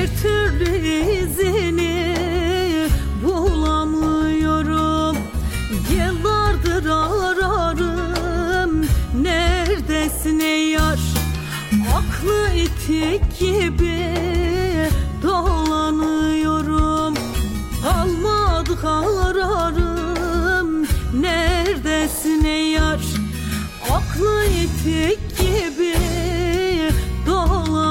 bir türlü izini bulamıyorum. Yıllardır ararım neredesin ey yar? Aklı itik gibi dolanıyorum. Almadık ararım neredesin ey yar? Aklı itik gibi dolanıyorum.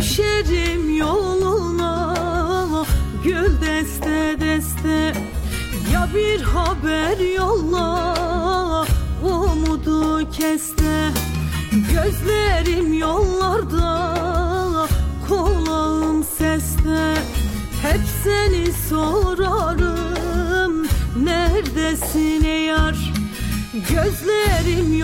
Düşerim yoluna gül deste deste. Ya bir haber yolla umudu keste. Gözlerim yollarda kulağım seste. Hep seni sorarım neredesin yar? Gözlerim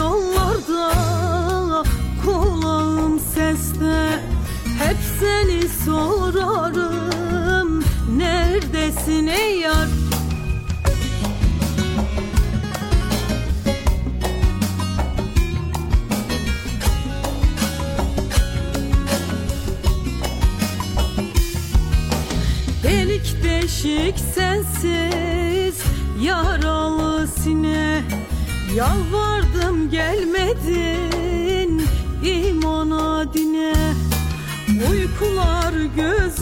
Neredesin ey yar? Delik deşik sensiz yaralı sine. Yalvardım gelmedin iman dine. Uykular gözümü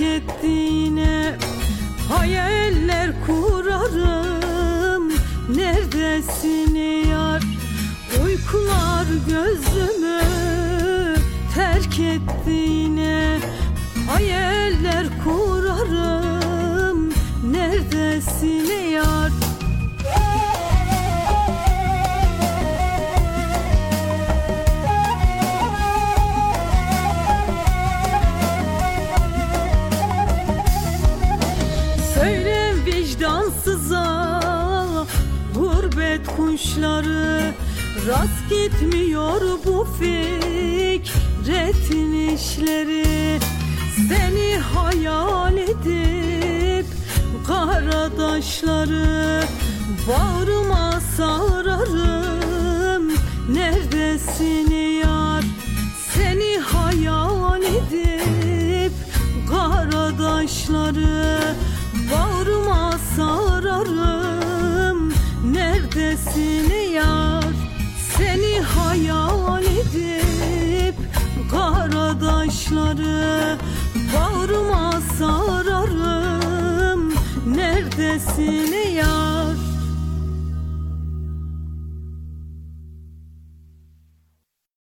ettiğine Hayaller kurarım. Neredesin yar? Uykular gözümü terk ettiğine Hayaller kurarım. Neredesin yar kuşları Rast gitmiyor bu fikretin işleri. Seni hayal edip karadaşları Bağrıma sararım. Neredesin neredesin yar Seni hayal edip karadaşları Bağrıma sararım. Neredesin yar